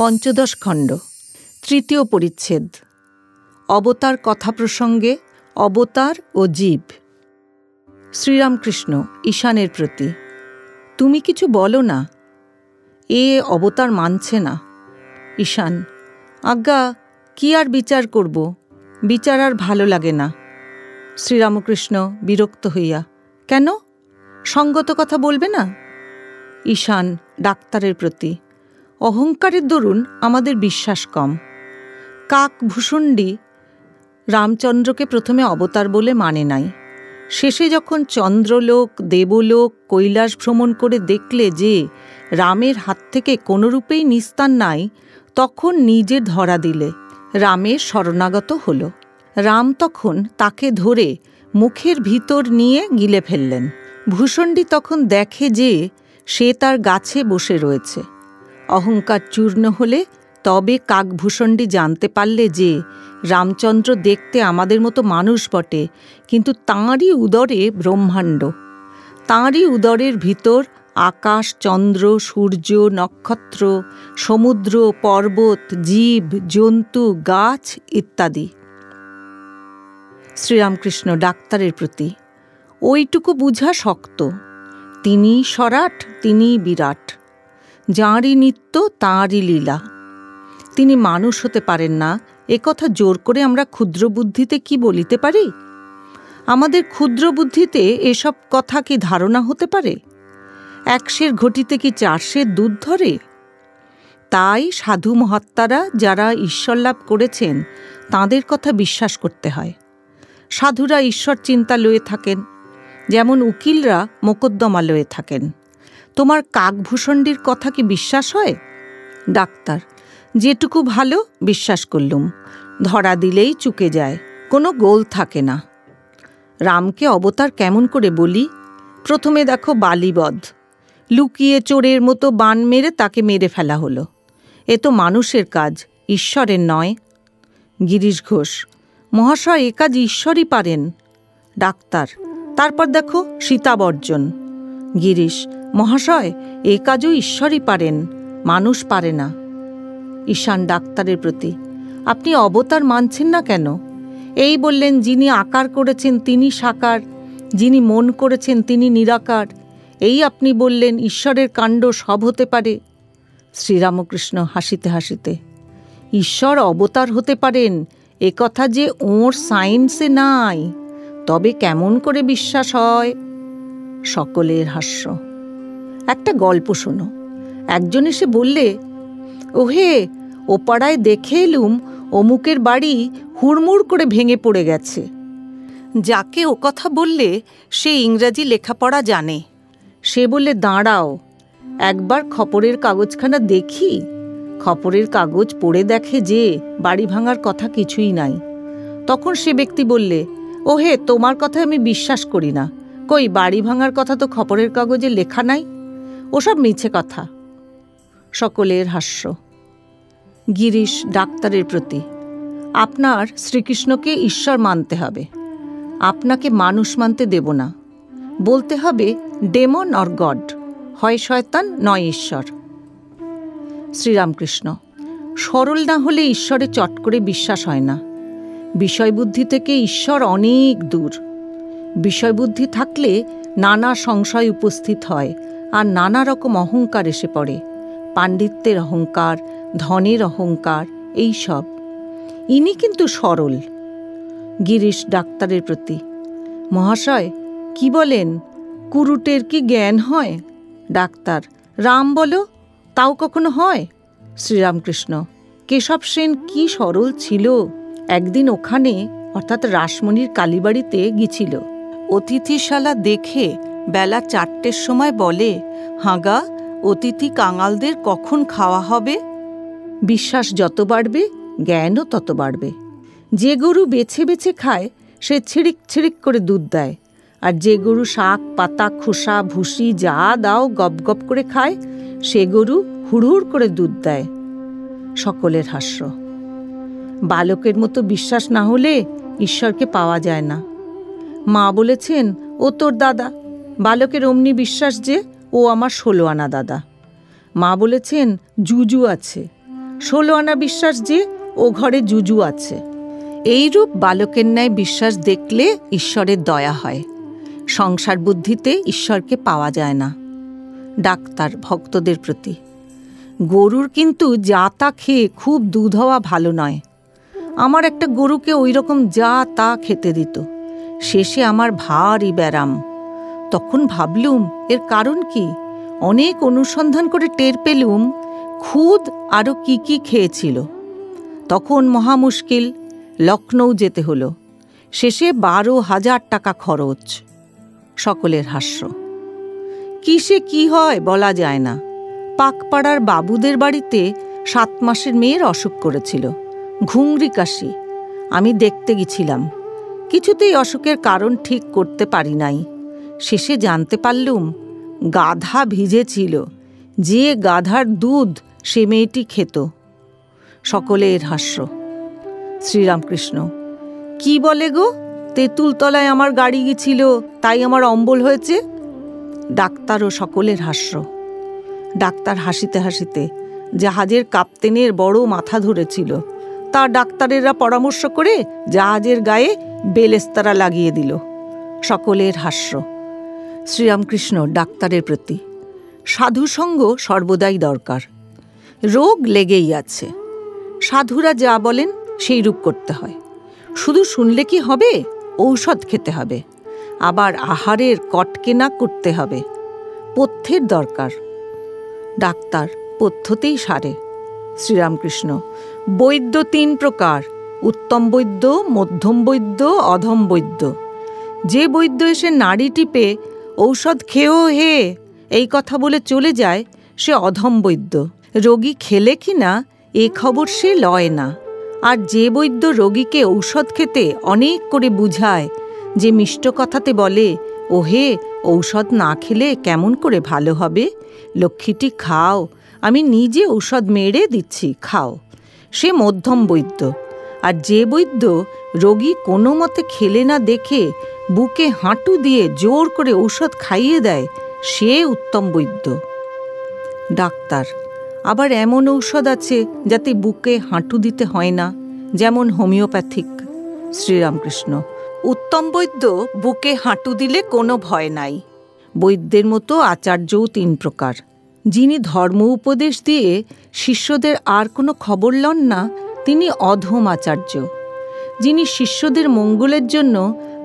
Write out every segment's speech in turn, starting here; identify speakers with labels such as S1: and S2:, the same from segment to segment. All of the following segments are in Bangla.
S1: পঞ্চদশ খণ্ড। তৃতীয় পরিচ্ছেদ। অবতার কথা প্রসঙ্গে অবতার ও জীব। শ্রীরামকৃষ্ণ, ঈশানের প্রতি, তুমি কিছু বলো না, এ অবতার মানছে না। ঈশান, আজ্ঞা, কি আর বিচার করব? বিচার আর ভালো লাগে না। শ্রীরামকৃষ্ণ বিরক্ত হইয়া, কেন? সঙ্গত কথা বলবে না? ঈশান, ডাক্তারের প্রতি অহংকারের দরুন আমাদের বিশ্বাস কম। কাক ভূষণ্ডী রামচন্দ্রকে প্রথমে অবতার বলে মানে নাই। শেষে যখন চন্দ্রলোক, দেবলোক, কৈলাস ভ্রমণ করে দেখলে যে রামের হাত থেকে কোনোরূপেই নিস্তার নাই, তখন নিজে ধরা দিলে রামের শরণাগত হল। রাম তখন তাকে ধরে মুখের ভিতর নিয়ে গিলে ফেললেন। ভূষণ্ডী তখন দেখে যে সে তার গাছে বসে রয়েছে। অহংকার চূর্ণ হলে তবে কাকভূষণ্ডী জানতে পারলে যে, রামচন্দ্র দেখতে আমাদের মতো মানুষ বটে, কিন্তু তাঁরই উদরে ব্রহ্মাণ্ড। তাঁরই উদরের ভিতর আকাশ, চন্দ্র, সূর্য, নক্ষত্র, সমুদ্র, পর্বত, জীব, জন্তু, গাছ ইত্যাদি। শ্রীরামকৃষ্ণ ডাক্তারের প্রতি ওইটুকু বুঝা শক্ত। তিনি সরাট তিনি বিরাট। যাঁরই নিত্য, তাঁরই লীলা। তিনি মানুষ হতে পারেন না কথা জোর করে আমরা ক্ষুদ্র বুদ্ধিতে কি বলিতে পারি? আমাদের ক্ষুদ্র বুদ্ধিতে এসব কথা কি ধারণা হতে পারে? একশের ঘটিতে কি চারশের দুধ ধরে? তাই সাধু মহাত্মারা যারা ঈশ্বর লাভ করেছেন, তাঁদের কথা বিশ্বাস করতে হয়। সাধুরা ঈশ্বর চিন্তা লয়ে থাকেন, যেমন উকিলরা মোকদ্দমা লয়ে থাকেন। তোমার কাকভূষণ্ডীর কথা কি বিশ্বাস হয়? ডাক্তার, যেটুকু ভালো বিশ্বাস করলুম। ধরা দিলেই চুকে যায়, কোনো গোল থাকে না। রামকে অবতার কেমন করে বলি? প্রথমে দেখো বালিবধ। লুকিয়ে চোরের মতো বান মেরে তাকে মেরে ফেলা হলো। এ তো মানুষের কাজ, ঈশ্বরের নয়। গিরিশ ঘোষ, মহাশয় এ কাজ ঈশ্বরই পারেন। ডাক্তার, তারপর দেখো সীতাবর্জন। গিরিশ মহাশয়, এ কাজও ঈশ্বরই পারেন, মানুষ পারে না। ঈশান ডাক্তারের প্রতি, আপনি অবতার মানছেন না কেন? এই বললেন, যিনি আকার করেছেন তিনি সাকার, যিনি মন করেছেন তিনি নিরাকার, এই আপনি বললেন, ঈশ্বরের কাণ্ড সব হতে পারে। শ্রীরামকৃষ্ণ হাসিতে হাসিতে, ঈশ্বর অবতার হতে পারেন, এ কথা যে ওর সায়েন্সে নাই, তবে কেমন করে বিশ্বাস হয়? সকলের হাস্য। একটা গল্প শোনো। একজন এসে বললে, ওহে ও পাড়ায় দেখে এলুম অমুকের বাড়ি হুড়মুড় করে ভেঙে পড়ে গেছে। যাকে ও কথা বললে সে ইংরাজি লেখাপড়া জানে। সে বললে, দাঁড়াও, একবার খপরের কাগজখানা দেখি। খপরের কাগজ পড়ে দেখে যে বাড়ি ভাঙার কথা কিছুই নাই। তখন সে ব্যক্তি বললে, ওহে, তোমার কথা আমি বিশ্বাস করি না। কই, বাড়ি ভাঙার কথা তো খপরের কাগজে লেখা নাই? ওসব মিছে কথা। সকলের হাস্য। গিরিশ ডাক্তারের প্রতি, আপনার শ্রীকৃষ্ণকে ঈশ্বর মানতে হবে। আপনাকে মানুষ মানতে দেব না। বলতে হবে ডেমন অর গড হয় শয়তান, নয় ঈশ্বর। শ্রীরামকৃষ্ণ, সরল না হলে ঈশ্বরে চট করে বিশ্বাস হয় না। বিষয়বুদ্ধি থেকে ঈশ্বর অনেক দূর। বিষয়বুদ্ধি থাকলে নানা সংশয় উপস্থিত হয়। আর নানা রকম অহংকার এসে পড়ে। পাণ্ডিত্যের অহংকার, ধনের অহংকার, এই সব। ইনি কিন্তু সরল। গিরিশ ডাক্তারের প্রতি, মহাশয়, কি বলেন? কুরুটের কি জ্ঞান হয়? ডাক্তার, রাম বলো, তাও কখনো হয়? শ্রীরামকৃষ্ণ, কেশব সেন কি সরল ছিল? একদিন ওখানে, অর্থাৎ রাসমণির কালীবাড়িতে গিছিল অতিথিশালা দেখে বেলা চারটের সময় বলে হাঁগা অতিথি কাঙালদের কখন খাওয়া হবে? বিশ্বাস যত বাড়বে, জ্ঞানও তত বাড়বে। যে গরু বেছে বেছে খায়, সে ছিড়িক ছিড়িক করে দুধ দেয়। আর যে গরু শাক, পাতা, খোসা, ভুসি যা দাও গপ গপ করে খায়, সে গরু হুড়হুড় করে দুধ দেয়। সকলের হাস্য। বালকের মতো বিশ্বাস না হলে ঈশ্বরকে পাওয়া যায় না। মা বলেছেন, ও তোর দাদা বালকের অমনি বিশ্বাস যে ও আমার ষোলো আনা দাদা। মা বলেছেন, জুজু আছে। ষোলো আনা বিশ্বাস যে ও ঘরে জুজু আছে। এইরূপ বালকের ন্যায় বিশ্বাস দেখলে ঈশ্বরের দয়া হয়। সংসার বুদ্ধিতে ঈশ্বরকে পাওয়া যায় না, ডাক্তার ভক্তদের প্রতি। গরুর কিন্তু যা তা খেয়ে খুব দুধ হওয়া ভালো নয়। আমার একটা গরুকে ওই রকম যা তা খেতে দিত। শেষে আমার ভারী ব্যারাম। তখন ভাবলুম, এর কারণ কি? অনেক অনুসন্ধান করে টের পেলুম, খুদ আরও কি কি খেয়েছিল। তখন মহা মুশকিল লখনৌ যেতে হলো। শেষে বারো হাজার টাকা খরচ, সকলের হাস্য। কিসে কি হয় বলা যায় না। পাকপাড়ার বাবুদের বাড়িতে সাত মাসের মেয়ের অসুখ করেছিল, ঘুংরি কাশি। আমি দেখতে গেছিলাম। কিছুতেই অসুখের কারণ ঠিক করতে পারি নাই। শেষে জানতে পারলুম, গাধা ভিজেছিল, যে গাধার দুধ সে মেয়েটি খেত। সকলের হাস্য। শ্রীরামকৃষ্ণ, কি বলে গো? তেঁতুলতলায় আমার গাড়ি গেছিল তাই আমার অম্বল হয়েছে? ডাক্তার ও সকলের হাস্য। ডাক্তার হাসিতে হাসিতে জাহাজের কাপ্তেনের বড় মাথা ধরেছিল। তা ডাক্তারেরা পরামর্শ করে জাহাজের গায়ে বেলেস্তারা লাগিয়ে দিল। সকলের হাস্য। শ্রীরামকৃষ্ণ ডাক্তারের প্রতি। সাধুসঙ্গ সর্বদাই দরকার। রোগ লেগেই আছে। সাধুরা যা বলেন সেই রূপ করতে হয়। শুধু শুনলে কি হবে? ঔষধ খেতে হবে। আবার আহারের কটকেনা করতে হবে। পথ্যের দরকার। ডাক্তার পথ্যতেই সারে। শ্রীরামকৃষ্ণ, বৈদ্য তিন প্রকার। উত্তম বৈদ্য, মধ্যম বৈদ্য, অধম বৈদ্য। যে বৈদ্য এসে নাড়ি টিপে ঔষধ খেয়েও হে। এই কথা বলে চলে যায় সে অধম বৈদ্য। রোগী খেলে কি না, এ খবর সে লয় না। আর যে বৈদ্য রোগীকে ঔষধ খেতে অনেক করে বুঝায়, যে মিষ্ট কথাতে বলে, ওহে, ঔষধ না খেলে কেমন করে ভালো হবে? লক্ষ্মীটি খাও, আমি নিজে ঔষধ মেরে দিচ্ছি, খাও। সে মধ্যম বৈদ্য। আর যে বৈদ্য রোগী কোনো মতে খেলে না দেখে বুকে হাঁটু দিয়ে জোর করে ঔষধ খাইয়ে দেয় সে উত্তম বৈদ্য। ডাক্তার, আবার এমন ঔষধ আছে যাতে বুকে হাঁটু দিতে হয় না, যেমন হোমিওপ্যাথিক। শ্রীরামকৃষ্ণ, উত্তম বৈদ্য, বুকে হাঁটু দিলে কোনো ভয় নাই। বৈদ্যের মতো আচার্যও তিন প্রকার। যিনি ধর্ম উপদেশ দিয়ে শিষ্যদের আর কোনো খবর লন না, তিনি অধম আচার্য। যিনি শিষ্যদের মঙ্গলের জন্য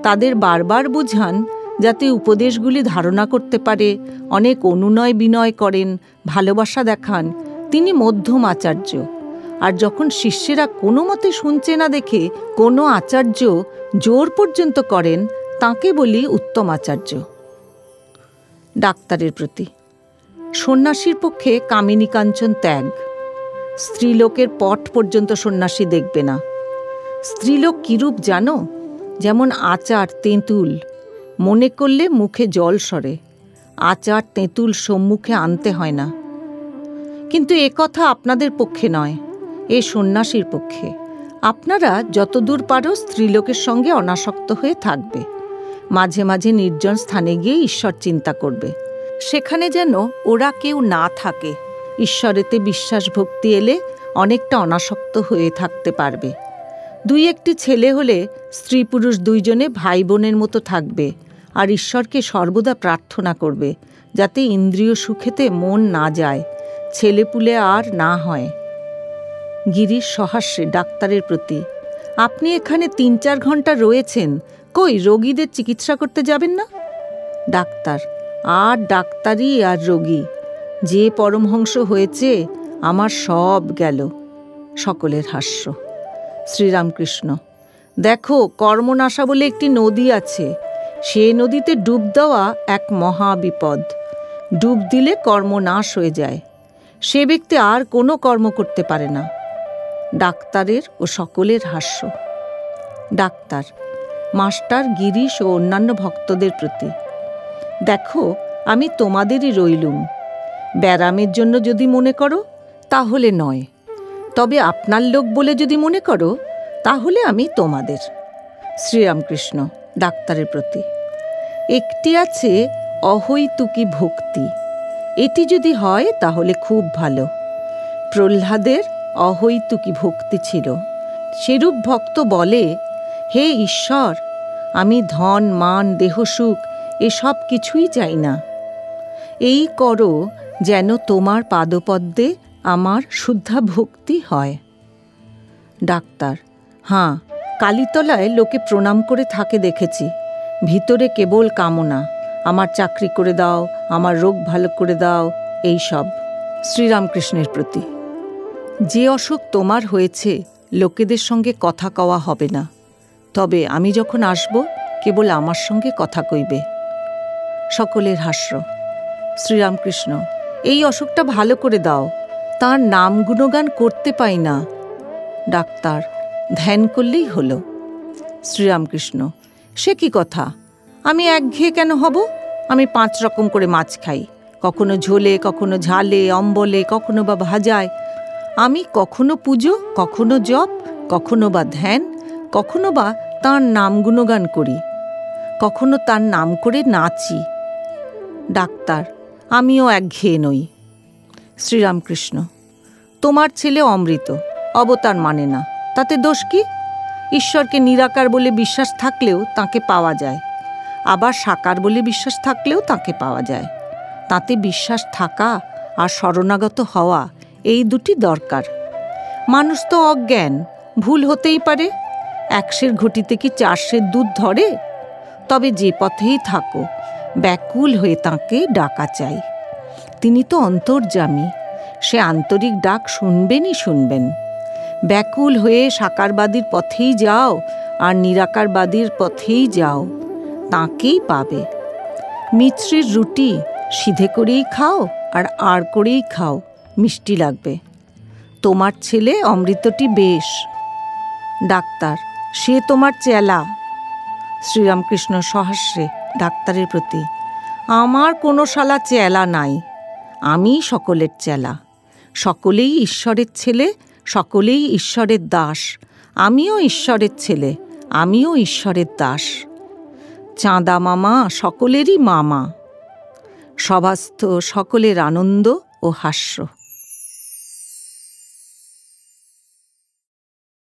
S1: তাদের বারবার বুঝান যাতে উপদেশগুলি ধারণা করতে পারে, অনেক অনুনয় বিনয় করেন, ভালোবাসা দেখান। তিনি মধ্যম আচার্য। আর যখন শিষ্যেরা কোনো মতে শুনছে না দেখে কোনো আচার্য জোর পর্যন্ত করেন, তাকে বলি উত্তম আচার্য। ডাক্তারের প্রতি। সন্ন্যাসীর পক্ষে কামিনী কাঞ্চন ত্যাগ। স্ত্রীলোকের পট পর্যন্ত সন্ন্যাসী দেখবে না। স্ত্রীলোক কীরূপ জানো? যেমন আচার, তেঁতুল। মনে করলে মুখে জল সরে। আচার, তেঁতুল সম্মুখে আনতে হয় না। কিন্তু এ কথা আপনাদের পক্ষে নয়, এ সন্ন্যাসীর পক্ষে। আপনারা যতদূর পারো স্ত্রীলোকের সঙ্গে অনাসক্ত হয়ে থাকবে। মাঝে মাঝে নির্জন স্থানে গিয়ে ঈশ্বর চিন্তা করবে। সেখানে যেন ওরা কেউ না থাকে। ঈশ্বরেতে বিশ্বাস ভক্তি এলে অনেকটা অনাসক্ত হয়ে থাকতে পারবে। দুই একটি ছেলে হলে স্ত্রী পুরুষ দুইজনে ভাই বোনের মতো থাকবে আর ঈশ্বরকে সর্বদা প্রার্থনা করবে যাতে ইন্দ্রিয় সুখেতে মন না যায় ছেলেপুলে আর না হয়। গিরিশ সহাস্যে ডাক্তারের প্রতি, আপনি এখানে তিন চার ঘণ্টা রয়েছেন, কই রোগীদের চিকিৎসা করতে যাবেন না? ডাক্তার, আর ডাক্তারই আর রোগী, যে পরমহংস হয়েছে, আমার সব গেল। সকলের হাস্য। শ্রীরামকৃষ্ণ। দেখো, কর্মনাশা বলে একটি নদী আছে। সে নদীতে ডুব দেওয়া এক মহা বিপদ ডুব দিলে কর্ম নাশ হয়ে যায়। সে ব্যক্তি আর কোনো কর্ম করতে পারে না। ডাক্তারের ও সকলের হাস্য। ডাক্তার, মাস্টার, গিরিশ ও অন্যান্য ভক্তদের প্রতি, দেখো, আমি তোমাদেরই রইলুম। ব্যারামের জন্য যদি মনে করো, তাহলে নয়। তবে আপনার লোক বলে যদি মনে করো, তাহলে আমি তোমাদের। শ্রীরামকৃষ্ণ, ডাক্তারের প্রতি। একটি আছে অহৈতুকি ভক্তি। এটি যদি হয়, তাহলে খুব ভালো। প্রহ্লাদের অহৈতুকি ভক্তি ছিল। সেরূপ ভক্ত বলে, হে ঈশ্বর, আমি ধন, মান দেহসুখ এসব কিছুই চাই না। এই করো যেন তোমার পাদপদ্মে আমার শুদ্ধা ভক্তি হয়। ডাক্তার, হাঁ, কালীতলায় লোকে প্রণাম করে থাকে দেখেছি। ভিতরে কেবল কামনা, আমার চাকরি করে দাও, আমার রোগ ভালো করে দাও, এই সব, শ্রীরামকৃষ্ণের প্রতি। যে অসুখ তোমার হয়েছে, লোকেদের সঙ্গে কথা কওয়া হবে না। তবে আমি যখন আসব, কেবল আমার সঙ্গে কথা কইবে। সকলের হাস্য, শ্রীরামকৃষ্ণ, এই অসুখটা ভালো করে দাও। তার নাম গুণগান করতে পাই না। ডাক্তার, ধ্যান করলেই হলো। শ্রীরামকৃষ্ণ, সে কি কথা? আমি একঘেয়ে কেন হব? আমি পাঁচ রকম করে মাছ খাই। কখনো ঝোলে, কখনো ঝালে, অম্বলে, কখনো বা ভাজায়। আমি কখনো পুজো, কখনো জপ, কখনো বা ধ্যান, কখনো বা তাঁর নাম গুণগান করি। কখনো তার নাম করে নাচি। ডাক্তার, আমিও একঘেয়ে নই। শ্রীরামকৃষ্ণ। তোমার ছেলে অমৃত, অবতার মানে না। তাতে দোষ কি? ঈশ্বরকে নিরাকার বলে বিশ্বাস থাকলেও তাকে পাওয়া যায়। আবার সাকার বলে বিশ্বাস থাকলেও তাকে পাওয়া যায়। তাতে বিশ্বাস থাকা আর শরণাগত হওয়া এই দুটি দরকার। মানুষ তো অজ্ঞান, ভুল হতেই পারে। একশের ঘটিতে কি চারশের দুধ ধরে? তবে যে পথেই থাকো, ব্যাকুল হয়ে তাঁকে ডাকা চাই। তিনি তো অন্তর্জামী সে আন্তরিক ডাক শুনবেনই শুনবেন। ব্যাকুল হয়ে সাকারবাদীর পথেই যাও আর নিরাকারবাদীর পথেই যাও। তাঁকেই পাবে। মিছরির রুটি সিধে করেই খাও আর আর করেই খাও, মিষ্টি লাগবে। তোমার ছেলে অমৃতটি বেশ। ডাক্তার, সে তোমার চেলা। শ্রীরামকৃষ্ণ সহাস্যে ডাক্তারের প্রতি, আমার কোনো শালা চেলা নাই। আমি সকলের চেলা। সকলেই ঈশ্বরের ছেলে, সকলেই ঈশ্বরের দাস। আমিও ঈশ্বরের ছেলে, আমিও ঈশ্বরের দাস। চাঁদা মামা সকলেরই মামা। সভাস্থ সকলের আনন্দ ও হাস্য।